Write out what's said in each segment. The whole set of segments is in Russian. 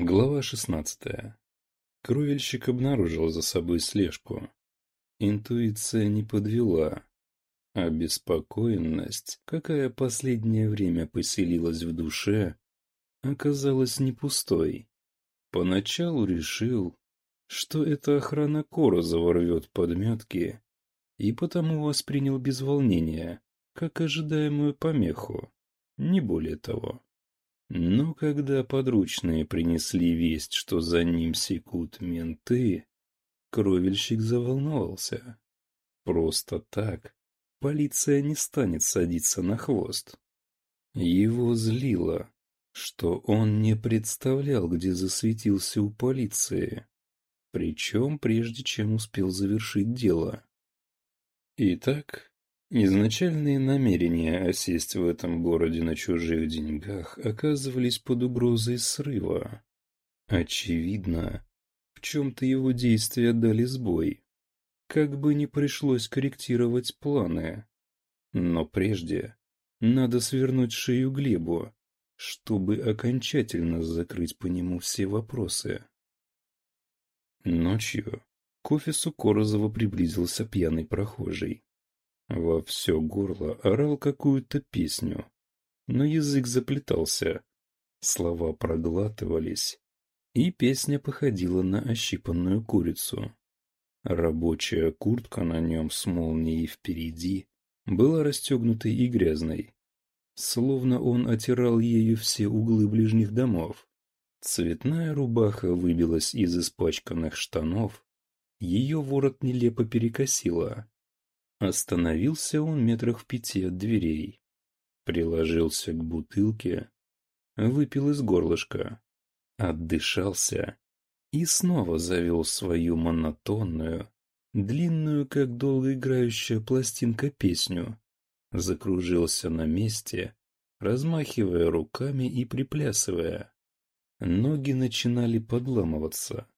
Глава шестнадцатая. Кровельщик обнаружил за собой слежку. Интуиция не подвела. Обеспокоенность, какая последнее время поселилась в душе, оказалась не пустой. Поначалу решил, что это охрана Корозова рвет подметки, и потому воспринял без волнения, как ожидаемую помеху, не более того. Но когда подручные принесли весть, что за ним секут менты, кровельщик заволновался. Просто так полиция не станет садиться на хвост. Его злило, что он не представлял, где засветился у полиции, причем прежде чем успел завершить дело. Итак, изначальные намерения осесть в этом городе на чужих деньгах оказывались под угрозой срыва. Очевидно, в чем-то его действия дали сбой. Как бы не пришлось корректировать планы. Но прежде надо свернуть шею Глебу, чтобы окончательно закрыть по нему все вопросы. Ночью к офису Корозова приблизился пьяный прохожий. Во все горло орал какую-то песню, но язык заплетался, слова проглатывались, и песня походила на ощипанную курицу. Рабочая куртка на нем с молнией впереди была расстегнутой и грязной, словно он отирал ею все углы ближних домов. Цветная рубаха выбилась из испачканных штанов, ее ворот нелепо перекосило. Остановился он метрах в пяти от дверей. Приложился к бутылке, выпил из горлышка, отдышался и снова завел свою монотонную, длинную, как долго играющая пластинка, песню. Закружился на месте, размахивая руками и приплясывая. Ноги начинали подламываться,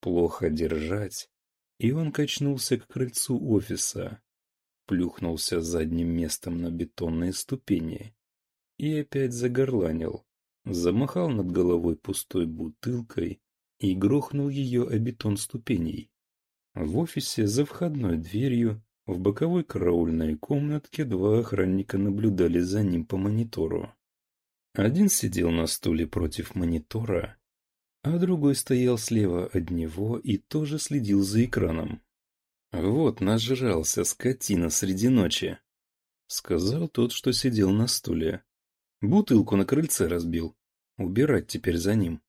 плохо держать, и он качнулся к крыльцу офиса, плюхнулся задним местом на бетонные ступени и опять загорланил, замахал над головой пустой бутылкой и грохнул ее о бетон ступеней. В офисе за входной дверью в боковой караульной комнатке два охранника наблюдали за ним по монитору. Один сидел на стуле против монитора, а другой стоял слева от него и тоже следил за экраном. «Вот нажрался скотина среди ночи», — сказал тот, что сидел на стуле. «Бутылку на крыльце разбил. Убирать теперь за ним».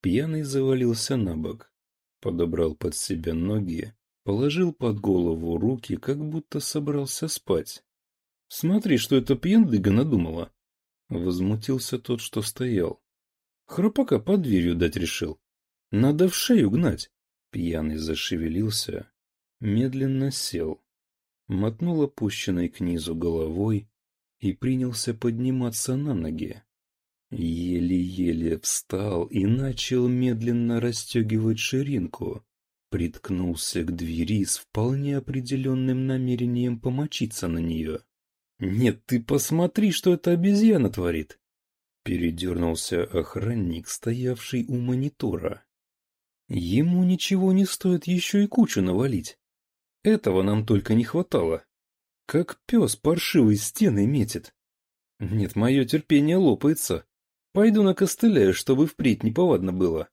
Пьяный завалился на бок, подобрал под себя ноги, положил под голову руки, как будто собрался спать. «Смотри, что эта пьяндыга надумала!» Возмутился тот, что стоял. Храпака под дверью дать решил. Надо в шею гнать. Пьяный зашевелился, медленно сел, мотнул опущенной к низу головой и принялся подниматься на ноги. Еле-еле встал и начал медленно расстегивать ширинку. Приткнулся к двери с вполне определенным намерением помочиться на нее. «Нет, ты посмотри, что эта обезьяна творит!» Передернулся охранник, стоявший у монитора. «Ему ничего не стоит еще и кучу навалить. Этого нам только не хватало. Как пес паршивый стены метит. Нет, мое терпение лопается. Пойду накостыляю, чтобы впредь неповадно было.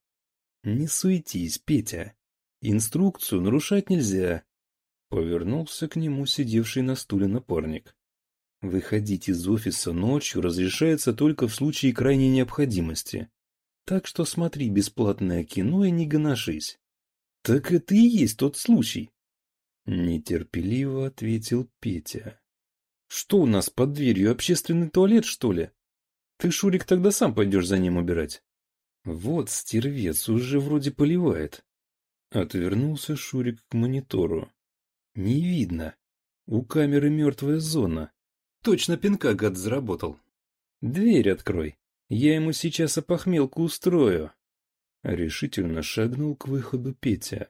Не суетись, Петя. Инструкцию нарушать нельзя. Повернулся к нему сидевший на стуле напарник. Выходить из офиса ночью разрешается только в случае крайней необходимости. Так что смотри бесплатное кино и не гоношись. Так это и есть тот случай. Нетерпеливо ответил Петя. Что у нас под дверью, общественный туалет, что ли? Ты, Шурик, тогда сам пойдешь за ним убирать. Вот стервец уже вроде поливает. Отвернулся Шурик к монитору. Не видно. У камеры мертвая зона. Точно пинка гад заработал. Дверь открой. Я ему сейчас опохмелку устрою. Решительно шагнул к выходу Петя.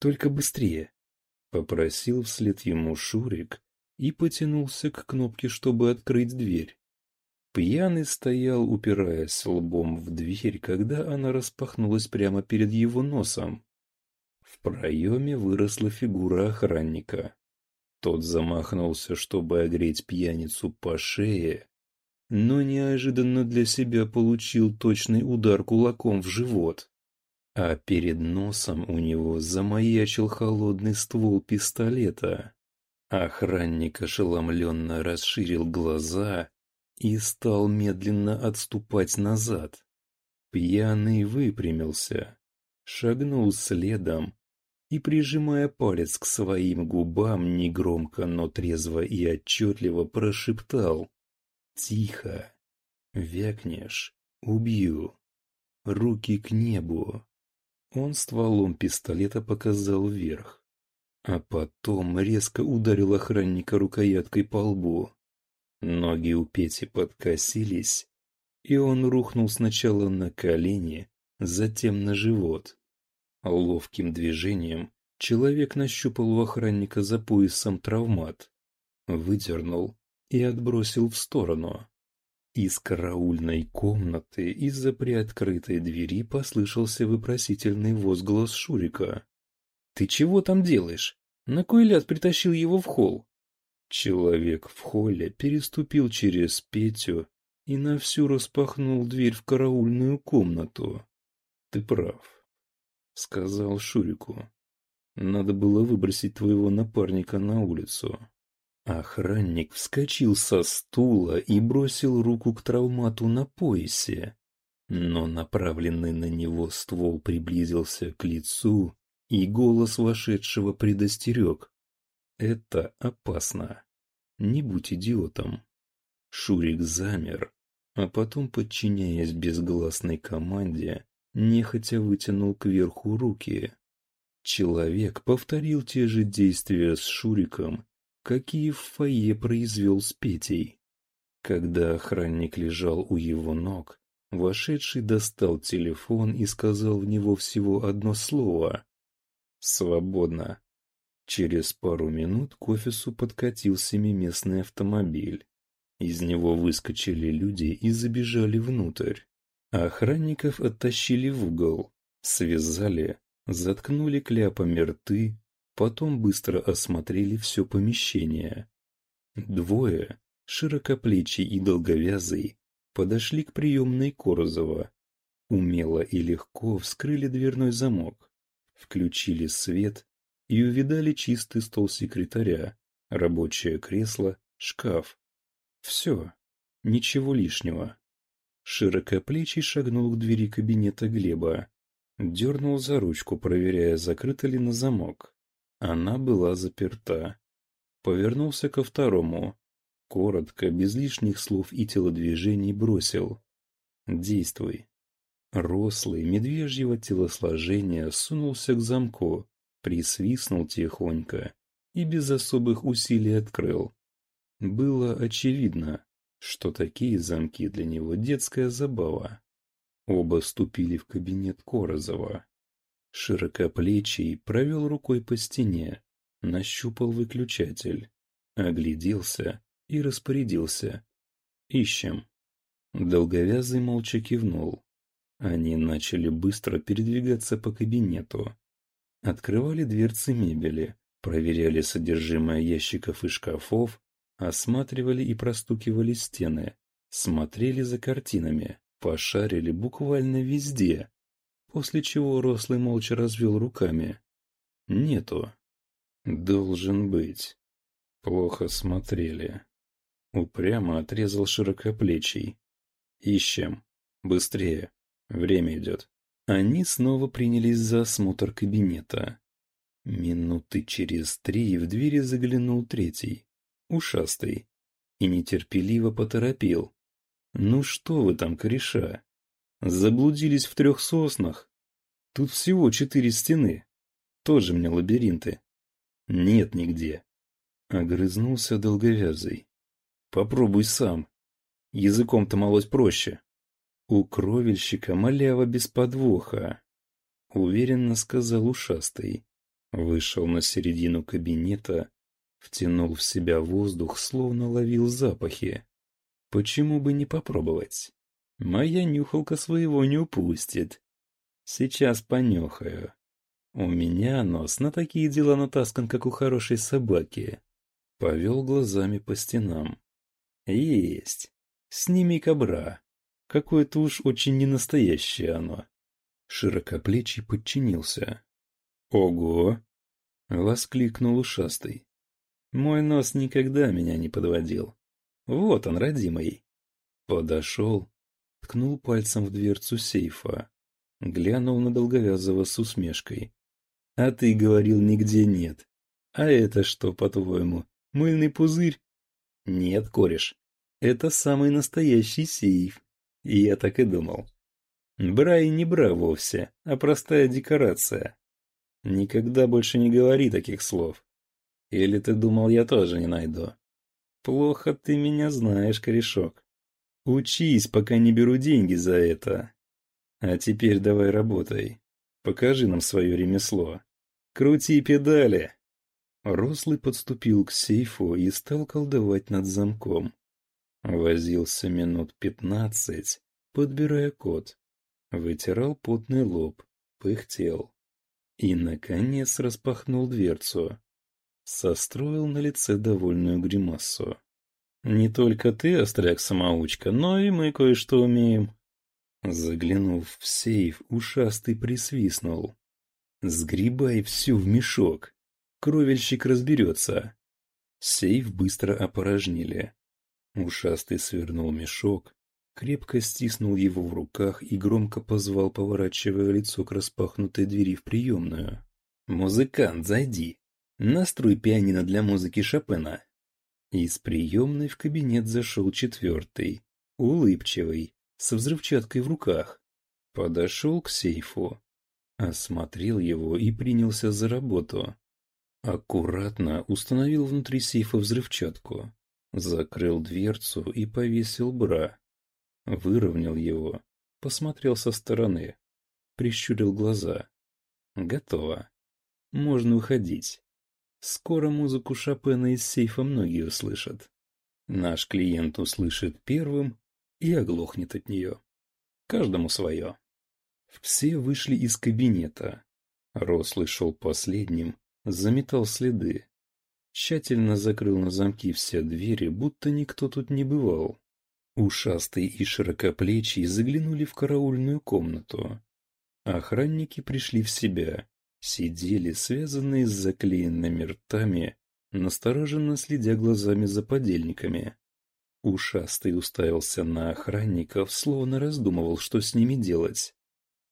Только быстрее. Попросил вслед ему Шурик и потянулся к кнопке, чтобы открыть дверь. Пьяный стоял, упираясь лбом в дверь, когда она распахнулась прямо перед его носом. В проеме выросла фигура охранника. Тот замахнулся, чтобы огреть пьяницу по шее, но неожиданно для себя получил точный удар кулаком в живот. А перед носом у него замаячил холодный ствол пистолета. Охранник ошеломленно расширил глаза и стал медленно отступать назад. Пьяный выпрямился, шагнул следом и, прижимая палец к своим губам, негромко, но трезво и отчетливо прошептал «Тихо! Вякнешь — убью! Руки к небу!» Он стволом пистолета показал вверх, а потом резко ударил охранника рукояткой по лбу. Ноги у Пети подкосились, и он рухнул сначала на колени, затем на живот. Ловким движением человек нащупал у охранника за поясом травмат, выдернул и отбросил в сторону. Из караульной комнаты из-за приоткрытой двери послышался выпросительный возглас Шурика. «Ты чего там делаешь? На кой ляд притащил его в холл?» Человек в холле переступил через Петю и на всю распахнул дверь в караульную комнату. «Ты прав», — сказал Шурику. «Надо было выбросить твоего напарника на улицу». Охранник вскочил со стула и бросил руку к травмату на поясе, но направленный на него ствол приблизился к лицу, и голос вошедшего предостерег. «Это опасно. Не будь идиотом». Шурик замер, а потом, подчиняясь безгласной команде, нехотя вытянул кверху руки. Человек повторил те же действия с Шуриком какие в фойе произвел с Петей. Когда охранник лежал у его ног, вошедший достал телефон и сказал в него всего одно слово «Свободно». Через пару минут к офису подкатил семиместный автомобиль. Из него выскочили люди и забежали внутрь. Охранников оттащили в угол, связали, заткнули кляпами рты, Потом быстро осмотрели все помещение. Двое, широкоплечий и долговязый, подошли к приемной Корозова. Умело и легко вскрыли дверной замок, включили свет и увидали чистый стол секретаря, рабочее кресло, шкаф. Все, ничего лишнего. Широкоплечий шагнул к двери кабинета Глеба. Дернул за ручку, проверяя, закрыто ли на замок. Она была заперта. Повернулся ко второму. Коротко, без лишних слов и телодвижений бросил. «Действуй». Рослый, медвежьего телосложения сунулся к замку, присвистнул тихонько и без особых усилий открыл. Было очевидно, что такие замки для него детская забава. Оба ступили в кабинет Корозова. Широкоплечий провел рукой по стене, нащупал выключатель, огляделся и распорядился. «Ищем». Долговязый молча кивнул. Они начали быстро передвигаться по кабинету. Открывали дверцы мебели, проверяли содержимое ящиков и шкафов, осматривали и простукивали стены, смотрели за картинами, пошарили буквально везде, после чего Рослый молча развел руками. «Нету». «Должен быть». Плохо смотрели. Упрямо отрезал широкоплечий. «Ищем. Быстрее. Время идет». Они снова принялись за осмотр кабинета. Минуты через три в двери заглянул третий, ушастый, и нетерпеливо поторопил. «Ну что вы там, кореша? Заблудились в трех соснах. Тут всего четыре стены. Тоже мне лабиринты. Нет нигде. Огрызнулся долговязый. Попробуй сам. Языком-то молоть проще. У кровельщика малява без подвоха. Уверенно сказал ушастый. Вышел на середину кабинета, втянул в себя воздух, словно ловил запахи. Почему бы не попробовать? Моя нюхалка своего не упустит. Сейчас понюхаю. У меня нос на такие дела натаскан, как у хорошей собаки. Повел глазами по стенам. Есть. Сними кобра. Какое-то уж очень ненастоящее оно. Широкоплечий подчинился. Ого! Воскликнул ушастый. Мой нос никогда меня не подводил. Вот он, родимый. Подошел, ткнул пальцем в дверцу сейфа. Глянул на долговязого с усмешкой. А ты говорил, нигде нет. А это что, по-твоему, мыльный пузырь? Нет, кореш, это самый настоящий сейф. Я так и думал. Бра и не бра вовсе, а простая декорация. Никогда больше не говори таких слов. Или ты думал, я тоже не найду? Плохо ты меня знаешь, корешок. Учись, пока не беру деньги за это. А теперь давай работай. Покажи нам свое ремесло. Крути педали!» Рослый подступил к сейфу и стал колдовать над замком. Возился минут пятнадцать, подбирая код. Вытирал потный лоб, пыхтел. И, наконец, распахнул дверцу. Состроил на лице довольную гримасу. «Не только ты, остряк-самоучка, но и мы кое-что умеем». Заглянув в сейф, ушастый присвистнул. Сгребай все в мешок. Кровельщик разберется. Сейф быстро опорожнили. Ушастый свернул мешок, крепко стиснул его в руках и громко позвал, поворачивая лицо к распахнутой двери в приемную. «Музыкант, зайди! Настрой пианино для музыки Шопена!» Из приемной в кабинет зашел четвертый, улыбчивый, со взрывчаткой в руках. Подошел к сейфу, Осмотрел его и принялся за работу. Аккуратно установил внутри сейфа взрывчатку. Закрыл дверцу и повесил бра. Выровнял его. Посмотрел со стороны. Прищурил глаза. Готово. Можно уходить. Скоро музыку Шопена из сейфа многие услышат. Наш клиент услышит первым и оглохнет от нее. Каждому свое. Все вышли из кабинета. Рослый шел последним, заметал следы. Тщательно закрыл на замки все двери, будто никто тут не бывал. Ушастый и широкоплечий заглянули в караульную комнату. Охранники пришли в себя, сидели, связанные с заклеенными ртами, настороженно следя глазами за подельниками. Ушастый уставился на охранников, словно раздумывал, что с ними делать.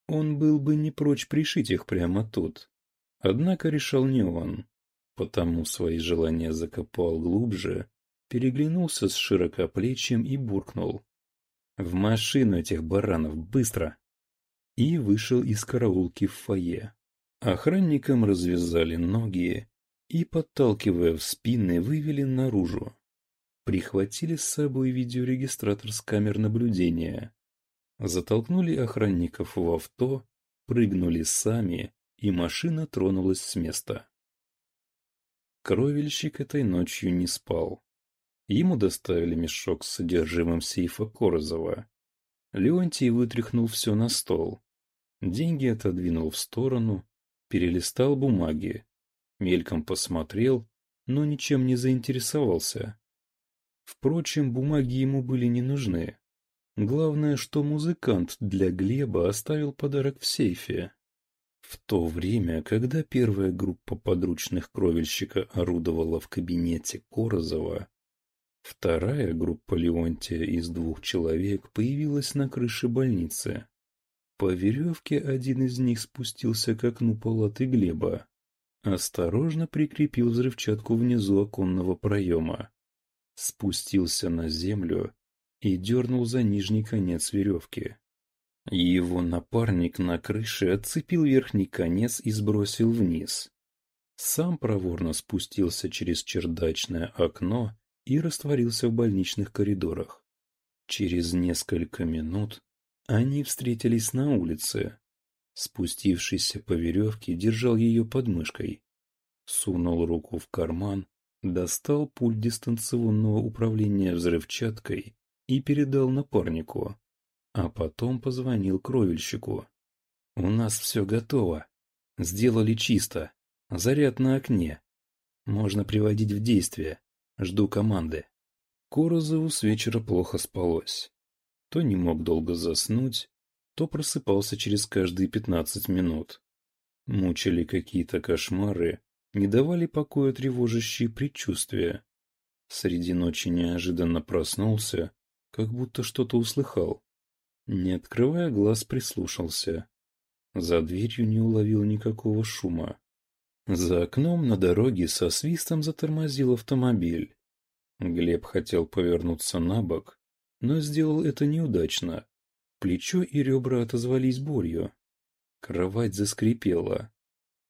Он был бы не прочь пришить их прямо тут. Однако решал не он, потому свои желания закопал глубже, переглянулся с широкоплечием и буркнул. «В машину этих баранов, быстро!» И вышел из караулки в фойе. Охранникам развязали ноги и, подталкивая в спины, вывели наружу. Прихватили с собой видеорегистратор с камер наблюдения. Затолкнули охранников в авто, прыгнули сами, и машина тронулась с места. Кровельщик этой ночью не спал. Ему доставили мешок с содержимым сейфа Корозова. Леонтий вытряхнул все на стол. Деньги отодвинул в сторону, перелистал бумаги. Мельком посмотрел, но ничем не заинтересовался. Впрочем, бумаги ему были не нужны. Главное, что музыкант для Глеба оставил подарок в сейфе. В то время, когда первая группа подручных кровельщика орудовала в кабинете Корозова, вторая группа Леонтия из двух человек появилась на крыше больницы. По веревке один из них спустился к окну палаты Глеба. Осторожно прикрепил взрывчатку внизу оконного проема. Спустился на землю и дернул за нижний конец веревки. Его напарник на крыше отцепил верхний конец и сбросил вниз. Сам проворно спустился через чердачное окно и растворился в больничных коридорах. Через несколько минут они встретились на улице. Спустившийся по веревке держал ее под мышкой. Сунул руку в карман, достал пульт дистанционного управления взрывчаткой и передал напарнику, а потом позвонил кровельщику. «У нас все готово. Сделали чисто. Заряд на окне. Можно приводить в действие. Жду команды». Корозову с вечера плохо спалось. То не мог долго заснуть, то просыпался через каждые пятнадцать минут. Мучили какие-то кошмары, не давали покоя тревожащие предчувствия. Среди ночи неожиданно проснулся, как будто что-то услыхал. Не открывая глаз, прислушался. За дверью не уловил никакого шума. За окном на дороге со свистом затормозил автомобиль. Глеб хотел повернуться на бок, но сделал это неудачно. Плечо и ребра отозвались болью. Кровать заскрипела.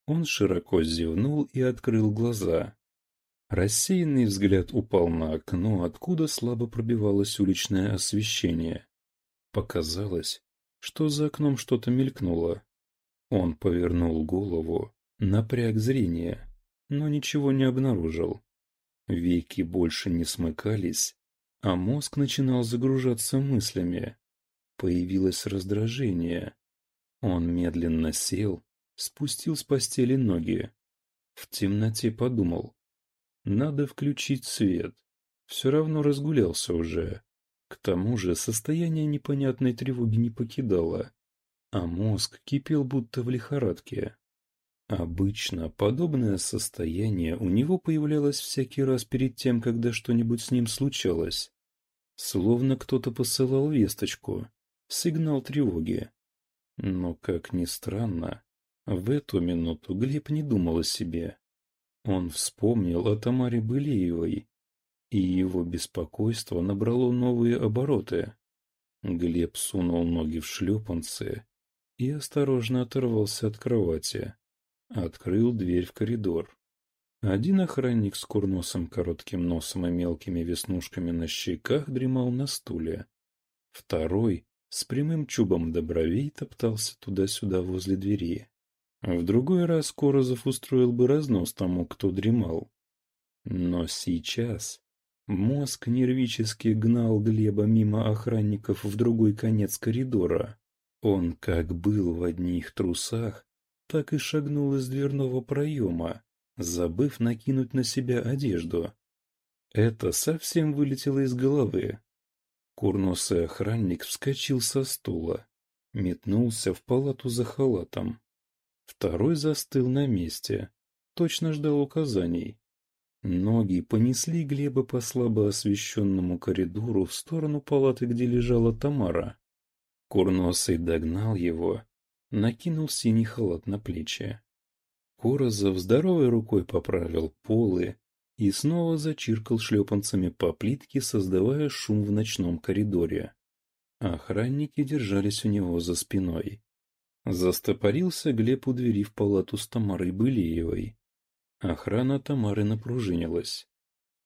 Он широко зевнул и открыл глаза. Рассеянный взгляд упал на окно, откуда слабо пробивалось уличное освещение. Показалось, что за окном что-то мелькнуло. Он повернул голову, напряг зрение, но ничего не обнаружил. Веки больше не смыкались, а мозг начинал загружаться мыслями. Появилось раздражение. Он медленно сел, спустил с постели ноги. В темноте подумал. Надо включить свет. Все равно разгулялся уже. К тому же состояние непонятной тревоги не покидало, а мозг кипел будто в лихорадке. Обычно подобное состояние у него появлялось всякий раз перед тем, когда что-нибудь с ним случалось. Словно кто-то посылал весточку, сигнал тревоги. Но, как ни странно, в эту минуту Глеб не думал о себе. Он вспомнил о Тамаре Былеевой, и его беспокойство набрало новые обороты. Глеб сунул ноги в шлепанцы и осторожно оторвался от кровати. Открыл дверь в коридор. Один охранник с курносым коротким носом и мелкими веснушками на щеках дремал на стуле. Второй с прямым чубом до бровей топтался туда-сюда возле двери. В другой раз Корозов устроил бы разнос тому, кто дремал. Но сейчас мозг нервически гнал Глеба мимо охранников в другой конец коридора. Он как был в одних трусах, так и шагнул из дверного проема, забыв накинуть на себя одежду. Это совсем вылетело из головы. Курносый охранник вскочил со стула, метнулся в палату за халатом. Второй застыл на месте, точно ждал указаний. Ноги понесли Глеба по слабо освещенному коридору в сторону палаты, где лежала Тамара. Курносый догнал его накинул синий халат на плечи. Корозов здоровой рукой поправил полы и снова зачиркал шлепанцами по плитке, создавая шум в ночном коридоре. Охранники держались у него за спиной. Застопорился Глеб у двери в палату с Тамарой Былеевой. Охрана Тамары напружинилась.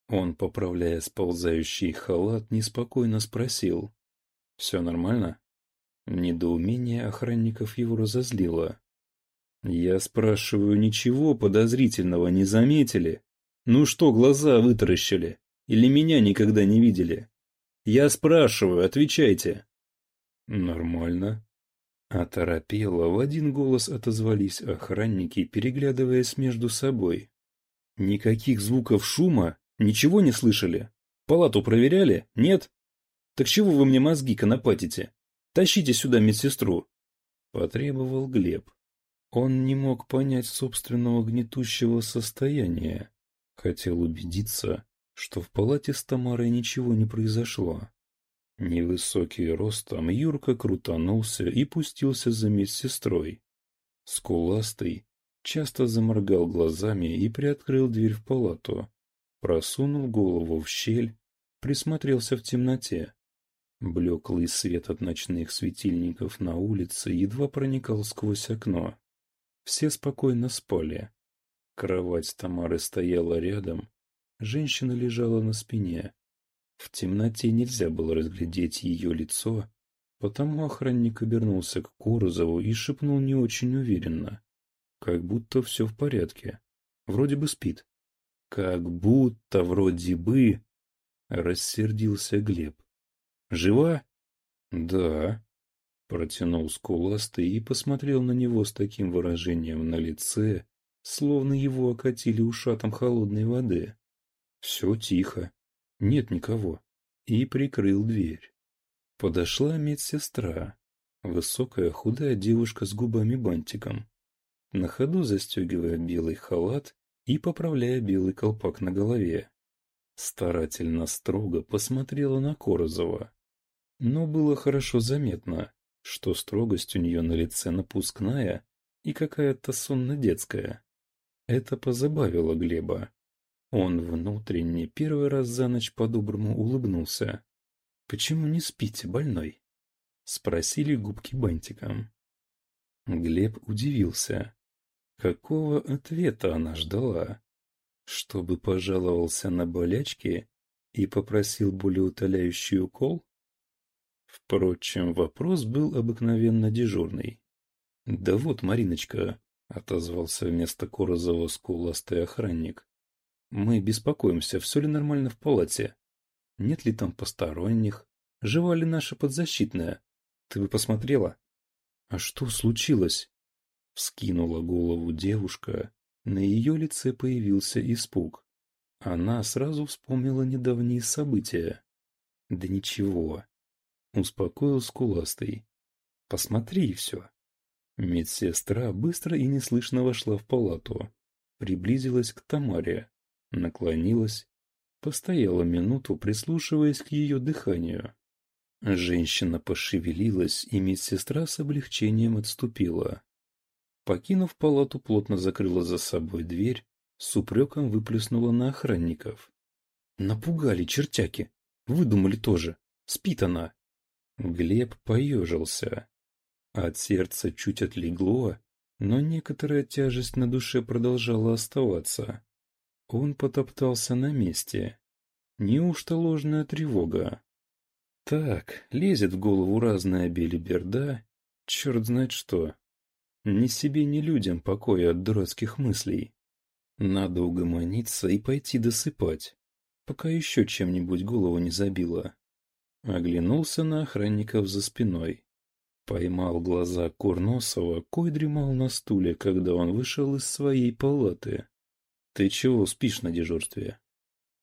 Он, поправляя сползающий халат, неспокойно спросил. «Все нормально?» Недоумение охранников его разозлило. «Я спрашиваю, ничего подозрительного не заметили? Ну что, глаза вытаращили? Или меня никогда не видели? Я спрашиваю, отвечайте!» «Нормально». Оторопело, в один голос отозвались охранники, переглядываясь между собой. «Никаких звуков шума? Ничего не слышали? Палату проверяли? Нет? Так чего вы мне мозги конопатите? Тащите сюда медсестру!» Потребовал Глеб. Он не мог понять собственного гнетущего состояния. Хотел убедиться, что в палате с Тамарой ничего не произошло. Невысокий ростом Юрка крутанулся и пустился за медсестрой. Скуластый часто заморгал глазами и приоткрыл дверь в палату. Просунул голову в щель, присмотрелся в темноте. Блеклый свет от ночных светильников на улице едва проникал сквозь окно. Все спокойно спали. Кровать Тамары стояла рядом, женщина лежала на спине. В темноте нельзя было разглядеть ее лицо, потому охранник обернулся к Корозову и шепнул не очень уверенно. Как будто все в порядке. Вроде бы спит. Как будто вроде бы... Рассердился Глеб. Жива?» «Да», — протянул скуластый и посмотрел на него с таким выражением на лице, словно его окатили ушатом холодной воды. «Все тихо. Нет никого». И прикрыл дверь. Подошла медсестра, высокая худая девушка с губами-бантиком, на ходу застегивая белый халат и поправляя белый колпак на голове. Старательно строго посмотрела на Корозова. Но было хорошо заметно, что строгость у нее на лице напускная и какая-то сонно-детская. Это позабавило Глеба. Он внутренне первый раз за ночь по-доброму улыбнулся. «Почему не спите, больной?» — спросили губки бантиком. Глеб удивился. Какого ответа она ждала? Чтобы пожаловался на болячки и попросил болеутоляющий укол? Впрочем, вопрос был обыкновенно дежурный. «Да вот, Мариночка», — отозвался вместо Корозова скуластый охранник. «Мы беспокоимся, все ли нормально в палате. Нет ли там посторонних? Жива ли наша подзащитная? Ты бы посмотрела?» «А что случилось?» Вскинула голову девушка, на ее лице появился испуг. Она сразу вспомнила недавние события. «Да ничего», — успокоил скуластый. «Посмотри все». Медсестра быстро и неслышно вошла в палату, приблизилась к Тамаре, наклонилась, постояла минуту, прислушиваясь к ее дыханию. Женщина пошевелилась, и медсестра с облегчением отступила. Покинув палату, плотно закрыла за собой дверь, с упреком выплеснула на охранников. Напугали чертяки. Выдумали тоже. Спит она. Глеб поежился. От сердца чуть отлегло, но некоторая тяжесть на душе продолжала оставаться. Он потоптался на месте. Неужто ложная тревога? Так, лезет в голову разная белиберда, черт знает что. Ни себе, ни людям покоя от дурацких мыслей. Надо угомониться и пойти досыпать, пока еще чем-нибудь голову не забило. Оглянулся на охранников за спиной. Поймал глаза Курносова, кой дремал на стуле, когда он вышел из своей палаты. «Ты чего спишь на дежурстве?»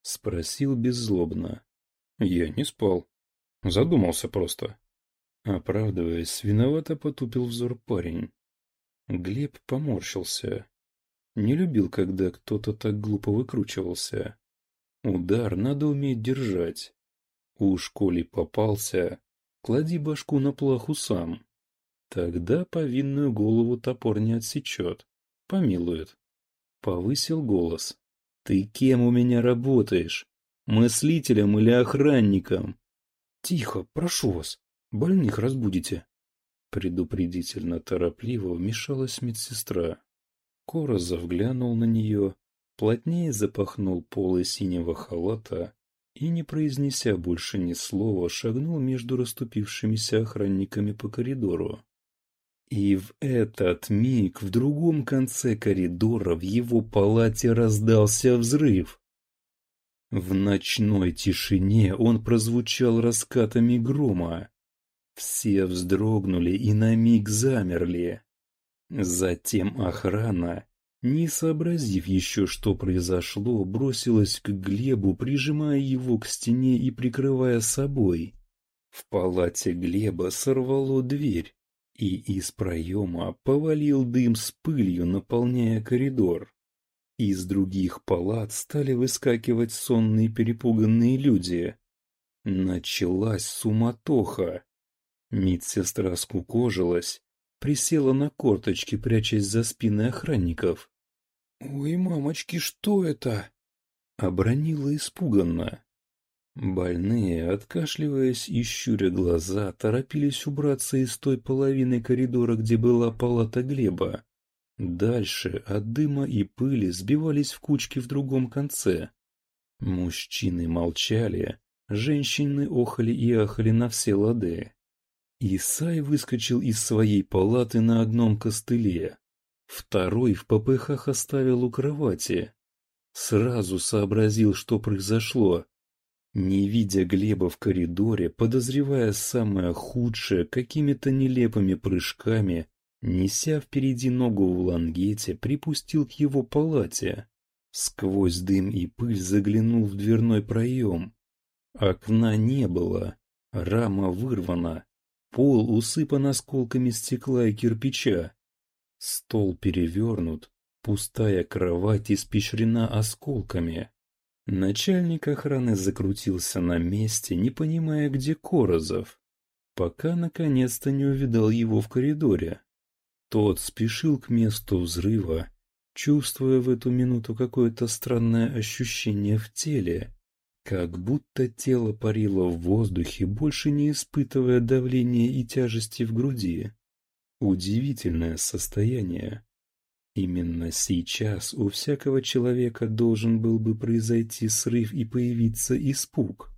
Спросил беззлобно. «Я не спал. Задумался просто». Оправдываясь, виновато потупил взор парень. Глеб поморщился. Не любил, когда кто-то так глупо выкручивался. Удар надо уметь держать. Уж коли попался, клади башку на плаху сам. Тогда повинную голову топор не отсечет, помилует. Повысил голос. «Ты кем у меня работаешь? Мыслителем или охранником?» «Тихо, прошу вас, больных разбудите». Предупредительно торопливо вмешалась медсестра. Корозов глянул на нее, плотнее запахнул полы синего халата и, не произнеся больше ни слова, шагнул между расступившимися охранниками по коридору. И в этот миг в другом конце коридора в его палате раздался взрыв. В ночной тишине он прозвучал раскатами грома. Все вздрогнули и на миг замерли. Затем охрана, не сообразив еще, что произошло, бросилась к Глебу, прижимая его к стене и прикрывая собой. В палате Глеба сорвало дверь, и из проема повалил дым с пылью, наполняя коридор. Из других палат стали выскакивать сонные перепуганные люди. Началась суматоха. Медсестра скукожилась, присела на корточки, прячась за спины охранников. «Ой, мамочки, что это?» Обронила испуганно. Больные, откашливаясь и щуря глаза, торопились убраться из той половины коридора, где была палата Глеба. Дальше от дыма и пыли сбивались в кучки в другом конце. Мужчины молчали, женщины охали и ахали на все лады. Исай выскочил из своей палаты на одном костыле. Второй в попыхах оставил у кровати. Сразу сообразил, что произошло. Не видя Глеба в коридоре, подозревая самое худшее, какими-то нелепыми прыжками, неся впереди ногу в лангете, припустил к его палате. Сквозь дым и пыль заглянул в дверной проем. Окна не было, рама вырвана, пол усыпан осколками стекла и кирпича. Стол перевернут, пустая кровать испещрена осколками. Начальник охраны закрутился на месте, не понимая, где Корозов, пока наконец-то не увидал его в коридоре. Тот спешил к месту взрыва, чувствуя в эту минуту какое-то странное ощущение в теле, как будто тело парило в воздухе, больше не испытывая давления и тяжести в груди. Удивительное состояние. Именно сейчас у всякого человека должен был бы произойти срыв и появиться испуг.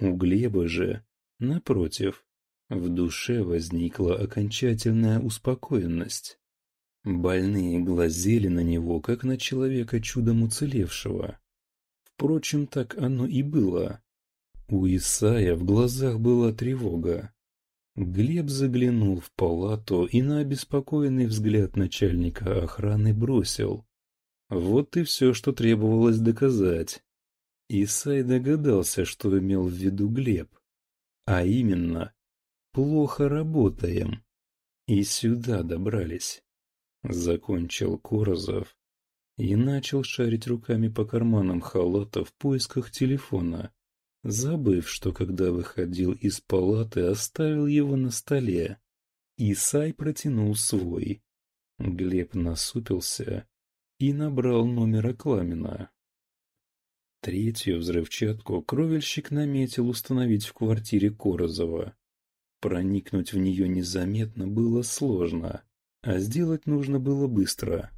У Глеба же, напротив, в душе возникла окончательная успокоенность. Больные глазели на него, как на человека чудом уцелевшего. Впрочем, так оно и было. У Исая в глазах была тревога. Глеб заглянул в палату и на обеспокоенный взгляд начальника охраны бросил. Вот и все, что требовалось доказать. Исай догадался, что имел в виду Глеб. А именно, плохо работаем. И сюда добрались. Закончил Корозов и начал шарить руками по карманам халата в поисках телефона забыв, что когда выходил из палаты, оставил его на столе. Исай протянул свой. Глеб насупился и набрал номер Акламина. Третью взрывчатку кровельщик наметил установить в квартире Корозова. Проникнуть в нее незаметно было сложно, а сделать нужно было быстро.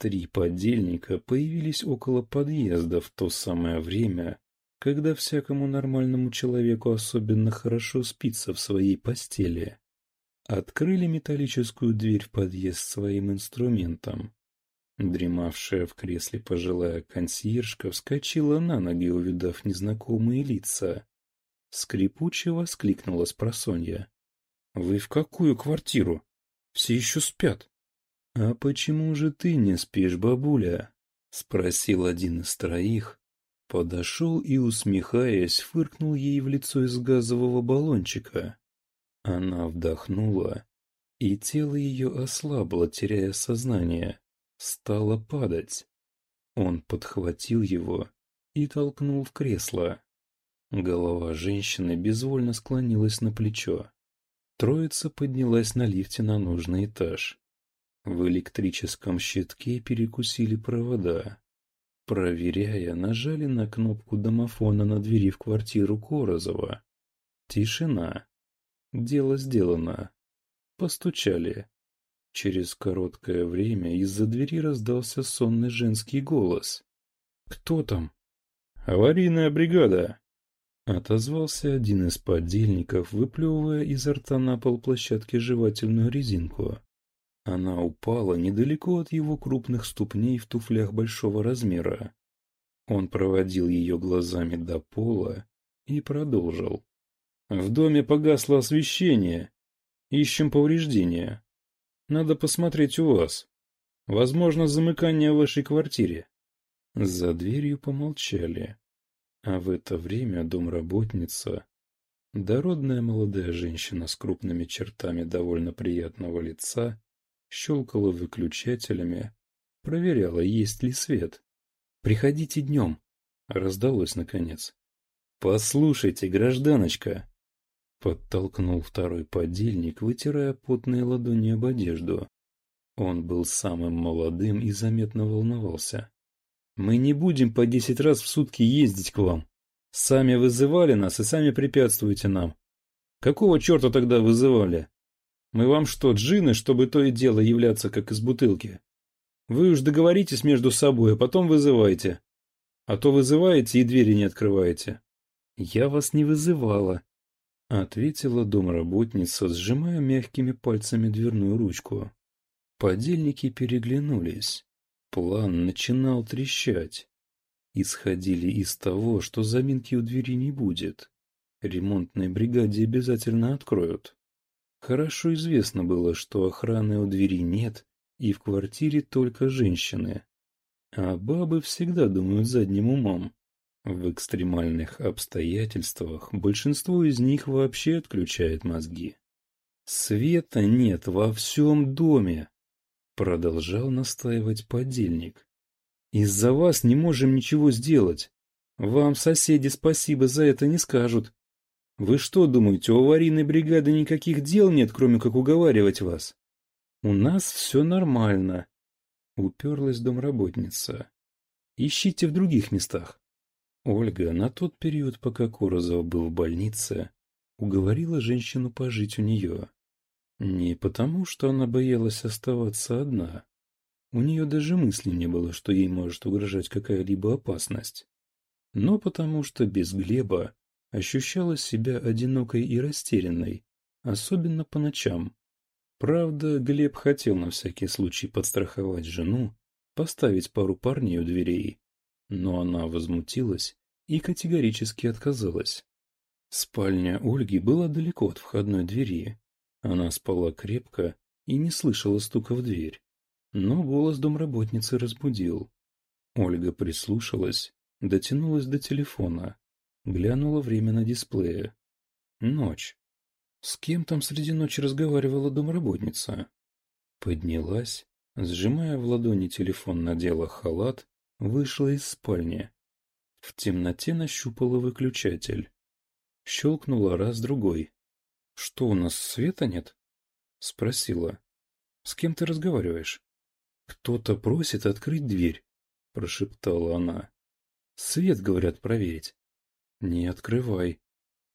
Три подельника появились около подъезда в то самое время, когда всякому нормальному человеку особенно хорошо спится в своей постели. Открыли металлическую дверь в подъезд своим инструментом. Дремавшая в кресле пожилая консьержка вскочила на ноги, увидав незнакомые лица. Скрипуче воскликнула с просонья. «Вы в какую квартиру? Все еще спят». «А почему же ты не спишь, бабуля?» — спросил один из троих, Подошел и, усмехаясь, фыркнул ей в лицо из газового баллончика. Она вдохнула, и тело ее ослабло, теряя сознание, стало падать. Он подхватил его и толкнул в кресло. Голова женщины безвольно склонилась на плечо. Троица поднялась на лифте на нужный этаж. В электрическом щитке перекусили провода. Проверяя, нажали на кнопку домофона на двери в квартиру Корозова. Тишина. Дело сделано. Постучали. Через короткое время из-за двери раздался сонный женский голос. «Кто там?» «Аварийная бригада!» Отозвался один из подельников, выплевывая изо рта на пол площадки жевательную резинку. Она упала недалеко от его крупных ступней в туфлях большого размера. Он проводил ее глазами до пола и продолжил. «В доме погасло освещение. Ищем повреждения. Надо посмотреть у вас. Возможно, замыкание в вашей квартире». За дверью помолчали. А в это время домработница, дородная молодая женщина с крупными чертами довольно приятного лица, щелкала выключателями, проверяла, есть ли свет. «Приходите днем», — раздалось наконец. «Послушайте, гражданочка», — подтолкнул второй подельник, вытирая потные ладони об одежду. Он был самым молодым и заметно волновался. «Мы не будем по десять раз в сутки ездить к вам. Сами вызывали нас и сами препятствуете нам. Какого черта тогда вызывали? Мы вам что, джины, чтобы то и дело являться, как из бутылки? Вы уж договоритесь между собой, а потом вызывайте. А то вызываете и двери не открываете. Я вас не вызывала, — ответила домработница, сжимая мягкими пальцами дверную ручку. Подельники переглянулись. План начинал трещать. исходили из того, что заминки у двери не будет. Ремонтной бригаде обязательно откроют. Хорошо известно было, что охраны у двери нет, и в квартире только женщины. А бабы всегда думают задним умом. В экстремальных обстоятельствах большинство из них вообще отключает мозги. «Света нет во всем доме!» Продолжал настаивать подельник. «Из-за вас не можем ничего сделать. Вам соседи спасибо за это не скажут. Вы что думаете, у аварийной бригады никаких дел нет, кроме как уговаривать вас? У нас все нормально. Уперлась домработница. Ищите в других местах. Ольга на тот период, пока Корозов был в больнице, уговорила женщину пожить у нее. Не потому, что она боялась оставаться одна. У нее даже мысли не было, что ей может угрожать какая-либо опасность. Но потому, что без Глеба ощущала себя одинокой и растерянной, особенно по ночам. Правда, Глеб хотел на всякий случай подстраховать жену, поставить пару парней у дверей, но она возмутилась и категорически отказалась. Спальня Ольги была далеко от входной двери. Она спала крепко и не слышала стука в дверь. Но голос домработницы разбудил. Ольга прислушалась, дотянулась до телефона. Глянула время на дисплее. Ночь. С кем там среди ночи разговаривала домработница? Поднялась, сжимая в ладони телефон, надела халат, вышла из спальни. В темноте нащупала выключатель. Щелкнула раз-другой. — Что, у нас света нет? — спросила. — С кем ты разговариваешь? — Кто-то просит открыть дверь, — прошептала она. — Свет, говорят, проверить. «Не открывай».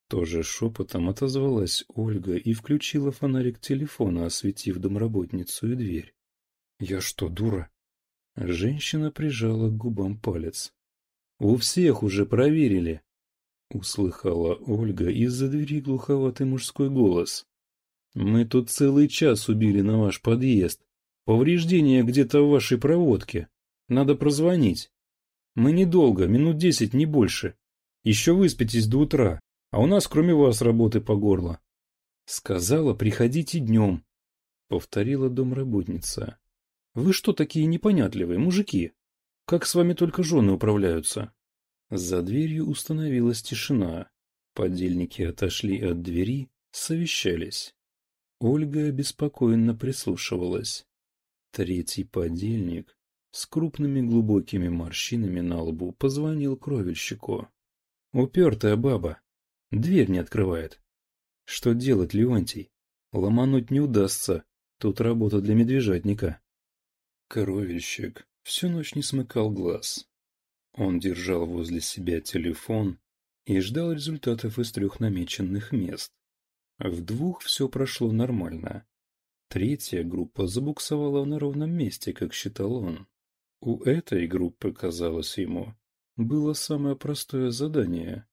Тоже шепотом отозвалась Ольга и включила фонарик телефона, осветив домработницу и дверь. «Я что, дура?» Женщина прижала к губам палец. «У всех уже проверили!» Услыхала Ольга из-за двери глуховатый мужской голос. «Мы тут целый час убили на ваш подъезд. Повреждения где-то в вашей проводке. Надо прозвонить. Мы недолго, минут десять, не больше. Еще выспитесь до утра, а у нас кроме вас работы по горло. Сказала, приходите днем, повторила домработница. Вы что такие непонятливые, мужики? Как с вами только жены управляются? За дверью установилась тишина. Подельники отошли от двери, совещались. Ольга беспокойно прислушивалась. Третий подельник с крупными глубокими морщинами на лбу позвонил кровельщику. Упертая баба. Дверь не открывает. Что делать, Леонтий? Ломануть не удастся. Тут работа для медвежатника. Коровельщик всю ночь не смыкал глаз. Он держал возле себя телефон и ждал результатов из трех намеченных мест. В двух все прошло нормально. Третья группа забуксовала на ровном месте, как считал он. У этой группы, казалось ему, было самое простое задание.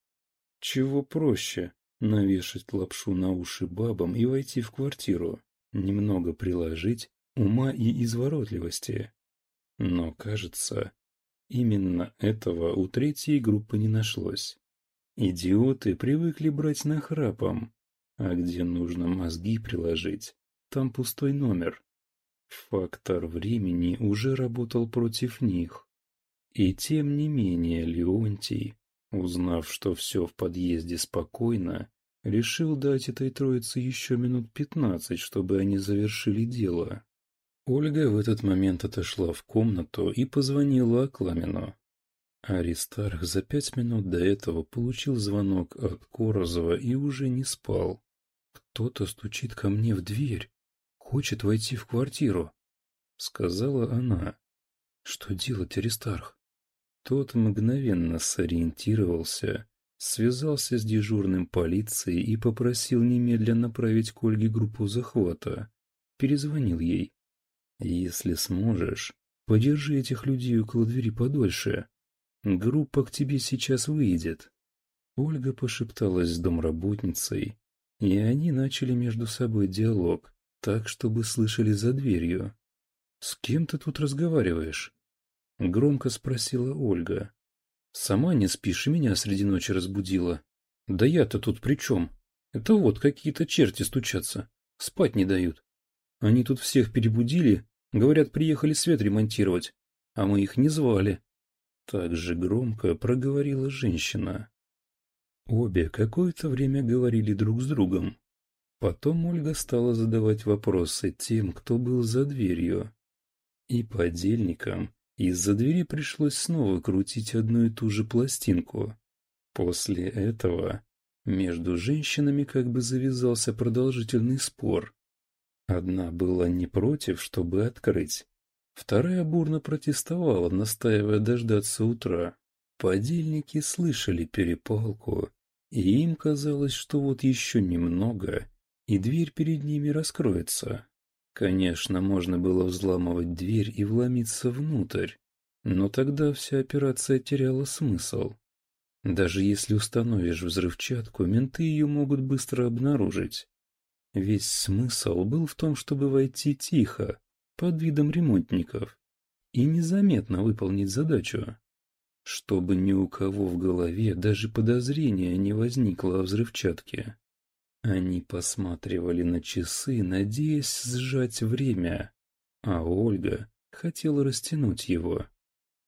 Чего проще навешать лапшу на уши бабам и войти в квартиру, немного приложить ума и изворотливости. Но, кажется, именно этого у третьей группы не нашлось. Идиоты привыкли брать нахрапом, а где нужно мозги приложить, там пустой номер. Фактор времени уже работал против них. И тем не менее Леонтий, узнав, что все в подъезде спокойно, решил дать этой троице еще минут пятнадцать, чтобы они завершили дело. Ольга в этот момент отошла в комнату и позвонила Акламину. Аристарх за пять минут до этого получил звонок от Корозова и уже не спал. «Кто-то стучит ко мне в дверь, хочет войти в квартиру», — сказала она. «Что делать, Аристарх?» Тот мгновенно сориентировался, связался с дежурным полицией и попросил немедленно направить к Ольге группу захвата. Перезвонил ей. «Если сможешь, подержи этих людей около двери подольше. Группа к тебе сейчас выйдет». Ольга пошепталась с домработницей, и они начали между собой диалог, так, чтобы слышали за дверью. «С кем ты тут разговариваешь?» Громко спросила Ольга. Сама не спишь и меня среди ночи разбудила. Да я-то тут при чем? Это вот какие-то черти стучатся. Спать не дают. Они тут всех перебудили, говорят, приехали свет ремонтировать, а мы их не звали. Так же громко проговорила женщина. Обе какое-то время говорили друг с другом. Потом Ольга стала задавать вопросы тем, кто был за дверью. И подельникам из-за двери пришлось снова крутить одну и ту же пластинку. После этого между женщинами как бы завязался продолжительный спор. Одна была не против, чтобы открыть. Вторая бурно протестовала, настаивая дождаться утра. Подельники слышали перепалку, и им казалось, что вот еще немного, и дверь перед ними раскроется. Конечно, можно было взламывать дверь и вломиться внутрь, но тогда вся операция теряла смысл. Даже если установишь взрывчатку, менты ее могут быстро обнаружить. Весь смысл был в том, чтобы войти тихо, под видом ремонтников, и незаметно выполнить задачу. Чтобы ни у кого в голове даже подозрения не возникло о взрывчатке. Они посматривали на часы, надеясь сжать время, а Ольга хотела растянуть его.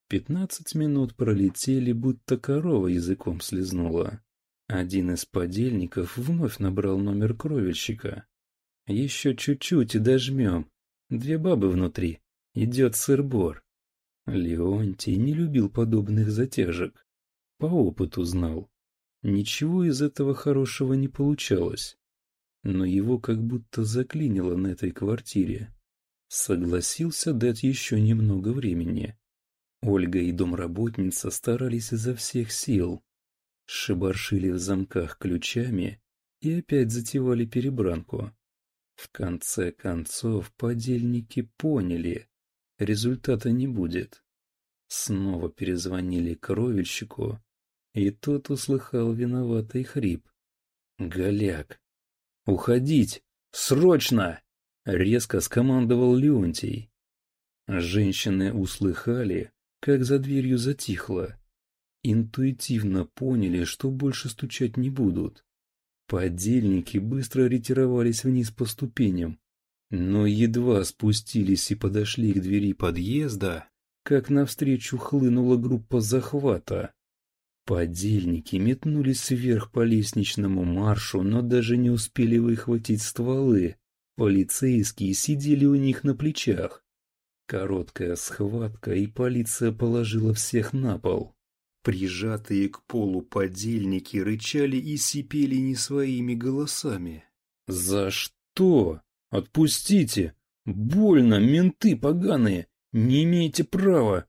Пятнадцать минут пролетели, будто корова языком слезнула. Один из подельников вновь набрал номер кровельщика. «Еще чуть-чуть и дожмем. Две бабы внутри. Идет сыр-бор». Леонтий не любил подобных затяжек. По опыту знал. Ничего из этого хорошего не получалось. Но его как будто заклинило на этой квартире. Согласился дать еще немного времени. Ольга и домработница старались изо всех сил. Шибаршили в замках ключами и опять затевали перебранку. В конце концов подельники поняли, результата не будет. Снова перезвонили кровельщику, и тот услыхал виноватый хрип. «Голяк! Уходить! Срочно!» — резко скомандовал Леонтий. Женщины услыхали, как за дверью затихло. Интуитивно поняли, что больше стучать не будут. Подельники быстро ретировались вниз по ступеням, но едва спустились и подошли к двери подъезда, как навстречу хлынула группа захвата. Подельники метнулись вверх по лестничному маршу, но даже не успели выхватить стволы. Полицейские сидели у них на плечах. Короткая схватка, и полиция положила всех на пол. Прижатые к полу подельники рычали и сипели не своими голосами. «За что? Отпустите! Больно, менты поганые! Не имеете права!»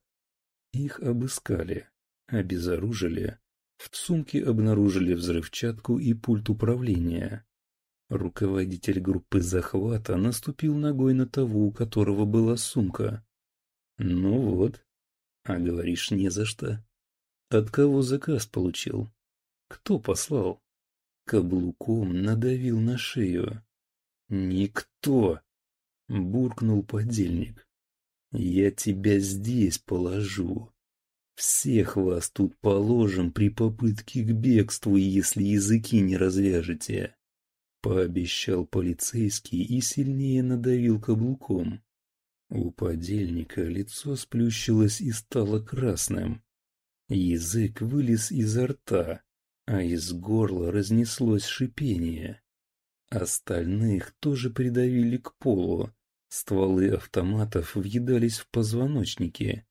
Их обыскали, обезоружили. В сумке обнаружили взрывчатку и пульт управления. Руководитель группы захвата наступил ногой на того, у которого была сумка. Ну вот. А говоришь, не за что. От кого заказ получил? Кто послал? Каблуком надавил на шею. Никто. Буркнул подельник. Я тебя здесь положу. Всех вас тут положим при попытке к бегству, если языки не развяжете. Пообещал полицейский и сильнее надавил каблуком. У подельника лицо сплющилось и стало красным. Язык вылез изо рта, а из горла разнеслось шипение. Остальных тоже придавили к полу. Стволы автоматов въедались в позвоночники.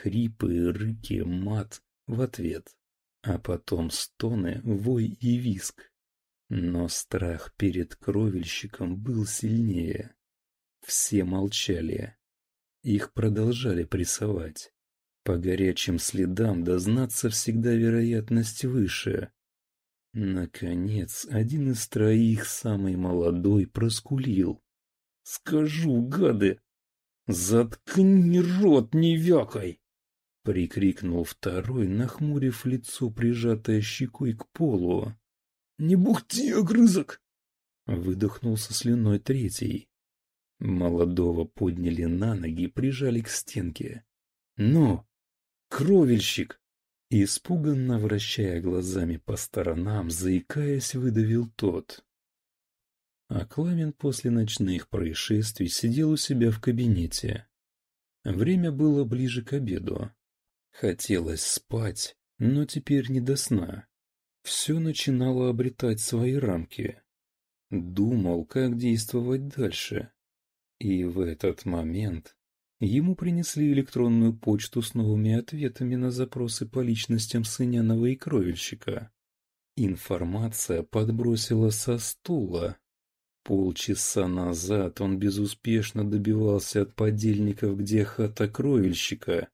Хрипы, рыки, мат в ответ. А потом стоны, вой и виск. Но страх перед кровельщиком был сильнее. Все молчали. Их продолжали прессовать. По горячим следам дознаться всегда вероятность выше. Наконец, один из троих, самый молодой, проскулил. «Скажу, гады! Заткни рот, не вякай!» Прикрикнул второй, нахмурив лицо, прижатое щекой к полу. «Не бухти, огрызок!» Выдохнул со слюной третий. Молодого подняли на ноги, прижали к стенке. «Ну, кровельщик, Испуганно вращая глазами по сторонам, заикаясь, выдавил тот. А Кламен после ночных происшествий сидел у себя в кабинете. Время было ближе к обеду. Хотелось спать, но теперь не до сна. Все начинало обретать свои рамки. Думал, как действовать дальше. И в этот момент ему принесли электронную почту с новыми ответами на запросы по личностям Сынянова и Кровельщика. Информация подбросила со стула. Полчаса назад он безуспешно добивался от подельников, где хата Кровельщика.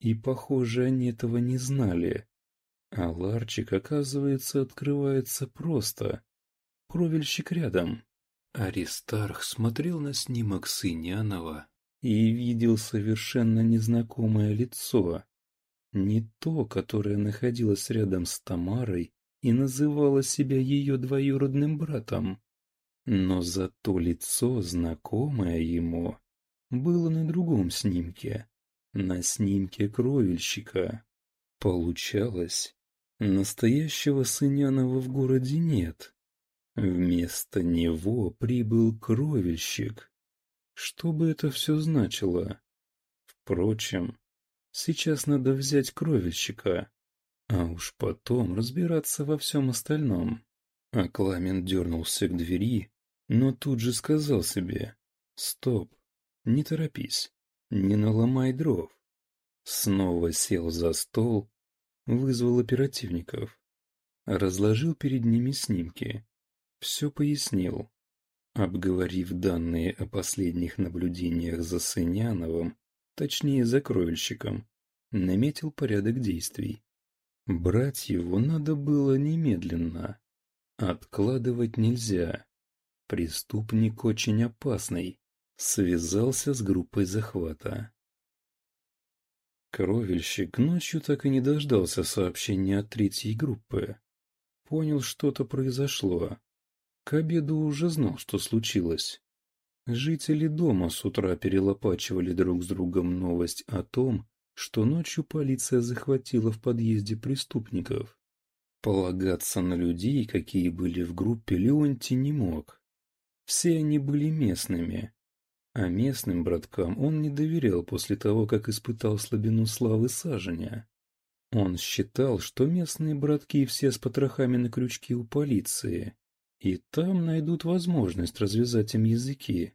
И, похоже, они этого не знали. А ларчик, оказывается, открывается просто. Кровельщик рядом. Аристарх смотрел на снимок Сынянова и видел совершенно незнакомое лицо. Не то, которое находилось рядом с Тамарой и называло себя ее двоюродным братом. Но зато лицо, знакомое ему, было на другом снимке, на снимке кровельщика. Получалось, настоящего Сынянова в городе нет. Вместо него прибыл кровельщик. Что бы это все значило? Впрочем, сейчас надо взять кровельщика, а уж потом разбираться во всем остальном. А Кламен дернулся к двери, но тут же сказал себе «Стоп, не торопись, не наломай дров». Снова сел за стол, вызвал оперативников, разложил перед ними снимки, все пояснил. Обговорив данные о последних наблюдениях за Сыняновым, точнее за кровельщиком, наметил порядок действий. Брать его надо было немедленно. Откладывать нельзя. Преступник очень опасный. Связался с группой захвата. Кровельщик ночью так и не дождался сообщения от третьей группы. Понял, что-то произошло. К обеду уже знал, что случилось. Жители дома с утра перелопачивали друг с другом новость о том, что ночью полиция захватила в подъезде преступников. Полагаться на людей, какие были в группе, Леонтий не мог. Все они были местными. А местным браткам он не доверял после того, как испытал слабину славы саженя. Он считал, что местные братки все с потрохами на крючке у полиции, и там найдут возможность развязать им языки.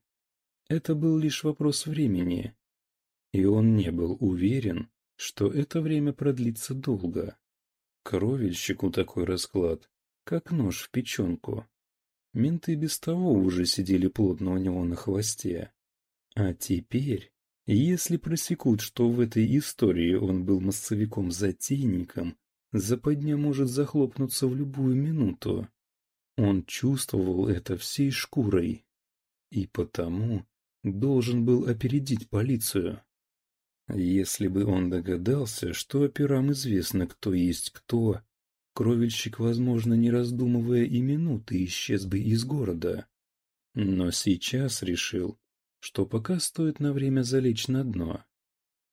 Это был лишь вопрос времени. И он не был уверен, что это время продлится долго. Кровельщику такой расклад, как нож в печенку. Менты без того уже сидели плотно у него на хвосте. А теперь, если просекут, что в этой истории он был массовиком-затейником, западня может захлопнуться в любую минуту. Он чувствовал это всей шкурой. И потому должен был опередить полицию. Если бы он догадался, что операм известно, кто есть кто, кровельщик, возможно, не раздумывая и минуты, исчез бы из города. Но сейчас решил, что пока стоит на время залечь на дно.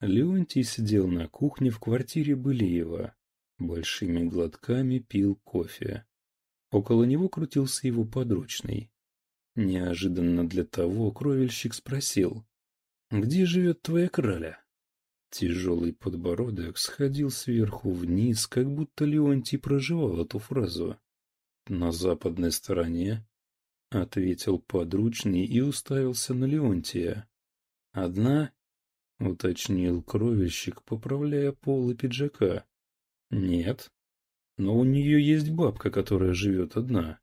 Леонтий сидел на кухне в квартире Былиева, большими глотками пил кофе. Около него крутился его подручный. Неожиданно для того кровельщик спросил, «Где живет твоя краля?» Тяжелый подбородок сходил сверху вниз, как будто Леонтий проживал эту фразу. «На западной стороне», — ответил подручный и уставился на Леонтия. «Одна?» — уточнил кровельщик, поправляя полы пиджака. «Нет», но у нее есть бабка, которая живет одна.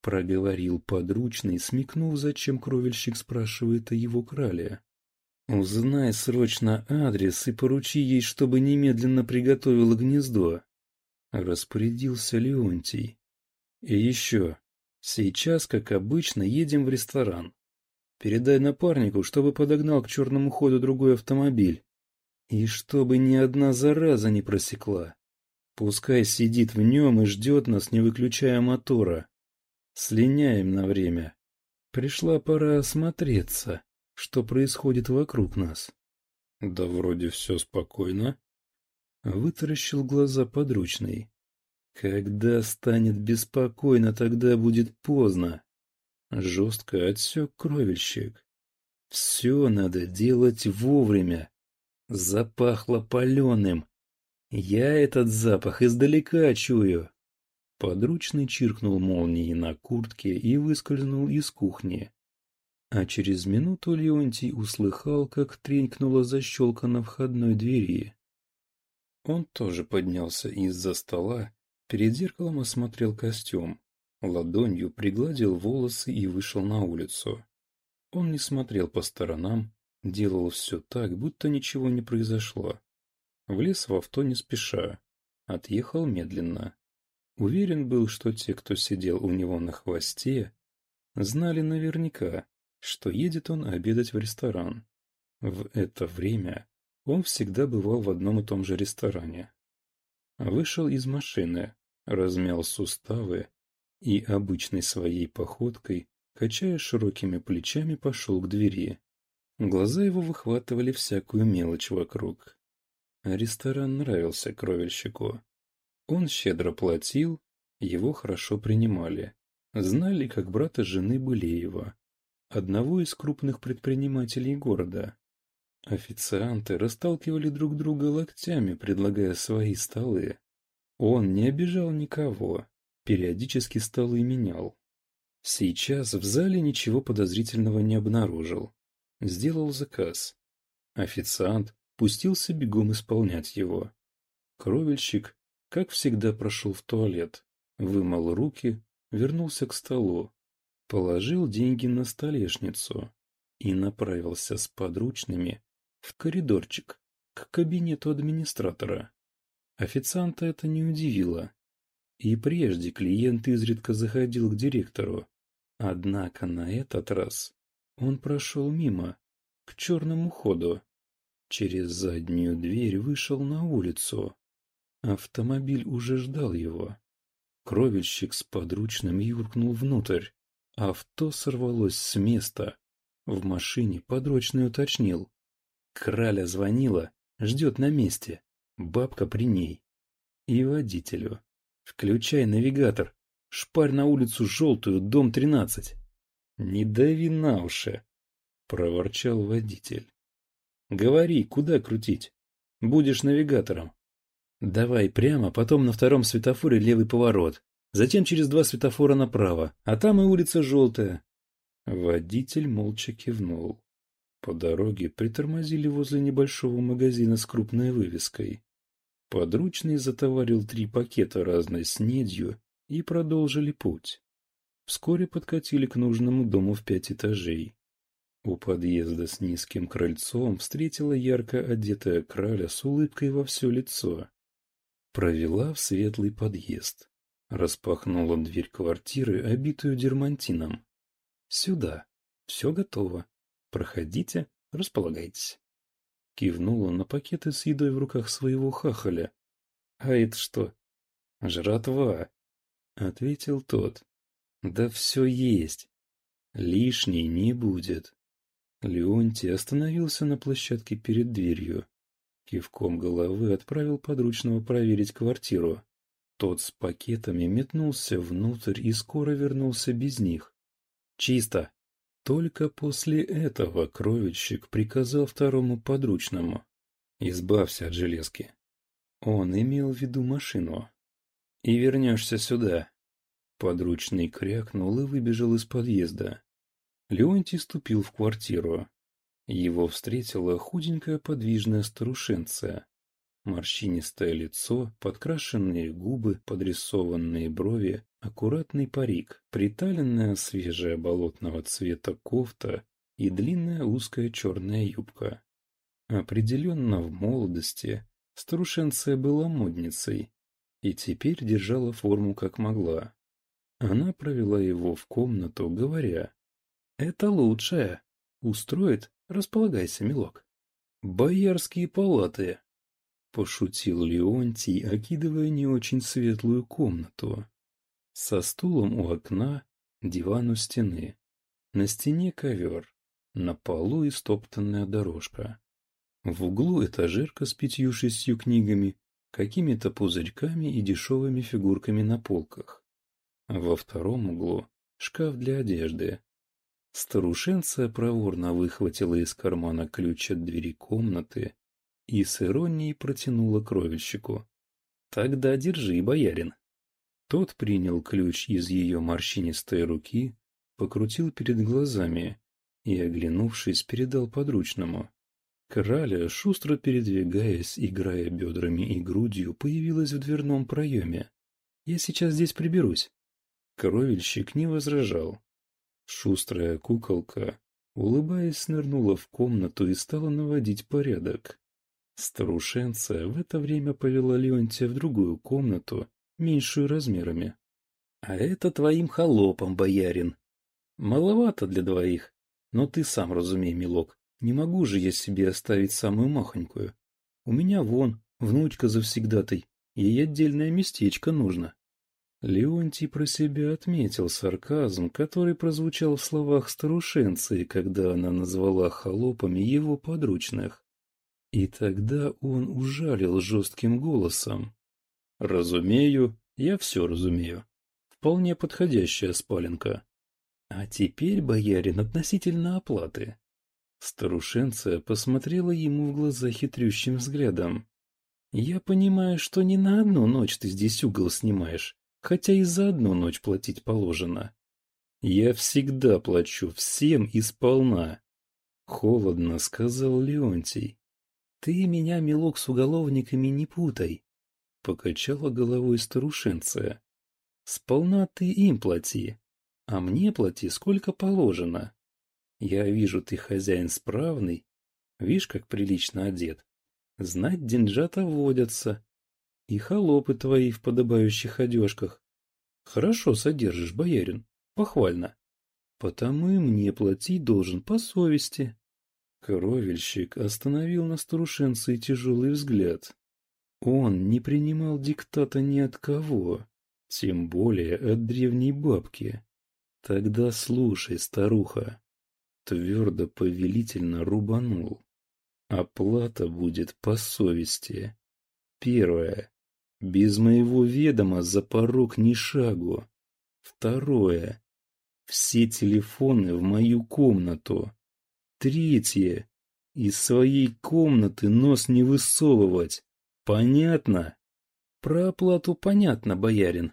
Проговорил подручный, смекнув, зачем кровельщик спрашивает о его крале. Узнай срочно адрес и поручи ей, чтобы немедленно приготовила гнездо. Распорядился Леонтий. И еще. Сейчас, как обычно, едем в ресторан. Передай напарнику, чтобы подогнал к черному ходу другой автомобиль. И чтобы ни одна зараза не просекла. Пускай сидит в нем и ждет нас, не выключая мотора. Слиняем на время. Пришла пора осмотреться, что происходит вокруг нас. Да вроде все спокойно. Вытаращил глаза подручный. Когда станет беспокойно, тогда будет поздно. Жестко отсек кровельщик. Все надо делать вовремя. Запахло паленым. Я этот запах издалека чую. Подручный чиркнул молнией на куртке и выскользнул из кухни. А через минуту Леонтий услыхал, как тренькнула защелка на входной двери. Он тоже поднялся из-за стола, перед зеркалом осмотрел костюм, ладонью пригладил волосы и вышел на улицу. Он не смотрел по сторонам, делал все так, будто ничего не произошло. Влез в авто не спеша, отъехал медленно. Уверен был, что те, кто сидел у него на хвосте, знали наверняка, что едет он обедать в ресторан. В это время он всегда бывал в одном и том же ресторане. Вышел из машины, размял суставы и обычной своей походкой, качая широкими плечами, пошел к двери. Глаза его выхватывали всякую мелочь вокруг. Ресторан нравился кровельщику. Он щедро платил, его хорошо принимали. Знали, как брата жены Былеева, одного из крупных предпринимателей города. Официанты расталкивали друг друга локтями, предлагая свои столы. Он не обижал никого, периодически столы менял. Сейчас в зале ничего подозрительного не обнаружил. Сделал заказ. Официант пустился бегом исполнять его. Кровельщик, как всегда, прошел в туалет, вымыл руки, вернулся к столу, положил деньги на столешницу и направился с подручными в коридорчик к кабинету администратора. Официанта это не удивило. И прежде клиент изредка заходил к директору. Однако на этот раз он прошел мимо, к черному ходу. Через заднюю дверь вышел на улицу. Автомобиль уже ждал его. Кровельщик с подручным юркнул внутрь. Авто сорвалось с места. В машине подручный уточнил. Краля звонила, ждет на месте. Бабка при ней. И водителю. Включай навигатор. Шпарь на улицу желтую, дом 13. Не дави на уши, проворчал водитель. Говори, куда крутить? Будешь навигатором. Давай прямо, потом на втором светофоре левый поворот. Затем через два светофора направо, а там и улица желтая. Водитель молча кивнул. По дороге притормозили возле небольшого магазина с крупной вывеской. Подручный затоварил три пакета разной снедью и продолжили путь. Вскоре подкатили к нужному дому в пять этажей. У подъезда с низким крыльцом встретила ярко одетая краля с улыбкой во все лицо. Провела в светлый подъезд. Распахнула дверь квартиры, обитую дермантином. «Сюда. Все готово. Проходите, располагайтесь». Кивнула на пакеты с едой в руках своего хахаля. «А это что?» «Жратва», — ответил тот. «Да все есть. Лишней не будет». Леонтий остановился на площадке перед дверью. Кивком головы отправил подручного проверить квартиру. Тот с пакетами метнулся внутрь и скоро вернулся без них. «Чисто!» Только после этого кровельщик приказал второму подручному. «Избавься от железки». Он имел в виду машину. «И вернешься сюда». Подручный крякнул и выбежал из подъезда. Леонтий ступил в квартиру. Его встретила худенькая подвижная старушенция. Морщинистое лицо, подкрашенные губы, подрисованные брови, аккуратный парик, приталенная свежая болотного цвета кофта и длинная узкая черная юбка. Определенно в молодости старушенция была модницей и теперь держала форму как могла. Она провела его в комнату, говоря, «Это лучшее. Устроит? Располагайся, милок». «Боярские палаты», — пошутил Леонтий, окидывая не очень светлую комнату. Со стулом у окна, диван у стены. На стене ковер, на полу истоптанная дорожка. В углу этажерка с пятью-шестью книгами какими-то пузырьками и дешевыми фигурками на полках. Во втором углу шкаф для одежды. Старушенция проворно выхватила из кармана ключ от двери комнаты и с иронией протянула кровельщику. «Тогда держи, боярин». Тот принял ключ из ее морщинистой руки, покрутил перед глазами и, оглянувшись, передал подручному. Краля, шустро передвигаясь, играя бедрами и грудью, появилась в дверном проеме. «Я сейчас здесь приберусь». Кровельщик не возражал. Шустрая куколка, улыбаясь, нырнула в комнату и стала наводить порядок. Старушенция в это время повела Леонтия в другую комнату, меньшую размерами. — А это твоим холопом, боярин. Маловато для двоих, но ты сам разумей, милок, не могу же я себе оставить самую махонькую. У меня вон, внучка завсегдатай, ей отдельное местечко нужно. Леонтий про себя отметил сарказм, который прозвучал в словах старушенции, когда она назвала холопами его подручных. И тогда он ужалил жестким голосом. «Разумею, я все разумею. Вполне подходящая спаленка. А теперь, боярин, относительно оплаты». Старушенция посмотрела ему в глаза хитрющим взглядом. «Я понимаю, что не на одну ночь ты здесь угол снимаешь, хотя и за одну ночь платить положено. Я всегда плачу всем и сполна», — холодно сказал Леонтий. «Ты меня, милок, с уголовниками не путай», — покачала головой старушенция. «Сполна ты им плати, а мне плати сколько положено. Я вижу, ты хозяин справный, видишь, как прилично одет. Знать деньжата водятся, и холопы твои в подобающих одежках. Хорошо содержишь, боярин, похвально. Потому и мне платить должен по совести. Кровельщик остановил на старушенце тяжелый взгляд. Он не принимал диктата ни от кого, тем более от древней бабки. Тогда слушай, старуха. Твердо повелительно рубанул. Оплата будет по совести. Первое. Без моего ведома за порог ни шагу. Второе. Все телефоны в мою комнату. Третье. Из своей комнаты нос не высовывать. Понятно? Про оплату понятно, боярин.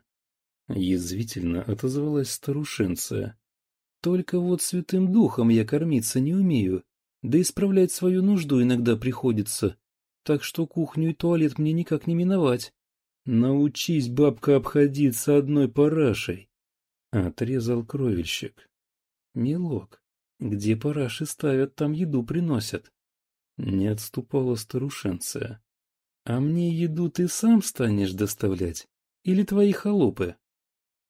Язвительно отозвалась старушенция. Только вот святым духом я кормиться не умею, да исправлять свою нужду иногда приходится, так что кухню и туалет мне никак не миновать. Научись, бабка, обходиться одной парашей, — отрезал кровельщик. Милок, где параши ставят, там еду приносят. Не отступала старушенция. А мне еду ты сам станешь доставлять? Или твои холопы?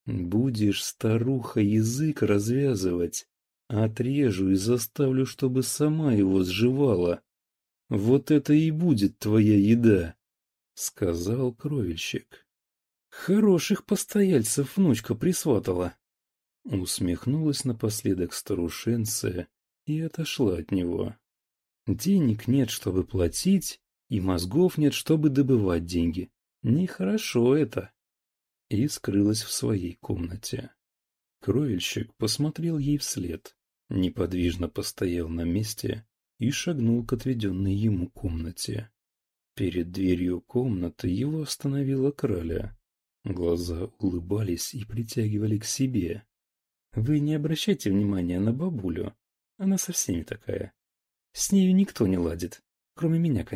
Будешь, старуха, язык развязывать. Отрежу и заставлю, чтобы сама его сживала. Вот это и будет твоя еда, — сказал кровельщик. Хороших постояльцев внучка присватала. Усмехнулась напоследок старушенция и отошла от него. Денег нет, чтобы платить, и мозгов нет, чтобы добывать деньги. Нехорошо это. И скрылась в своей комнате. Кровельщик посмотрел ей вслед, неподвижно постоял на месте и шагнул к отведенной ему комнате. Перед дверью комнаты его остановила краля. Глаза улыбались и притягивали к себе. Вы не обращайте внимания на бабулю. Она со всеми такая. С нею никто не ладит, кроме меня, конечно.